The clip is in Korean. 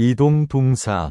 이동 동사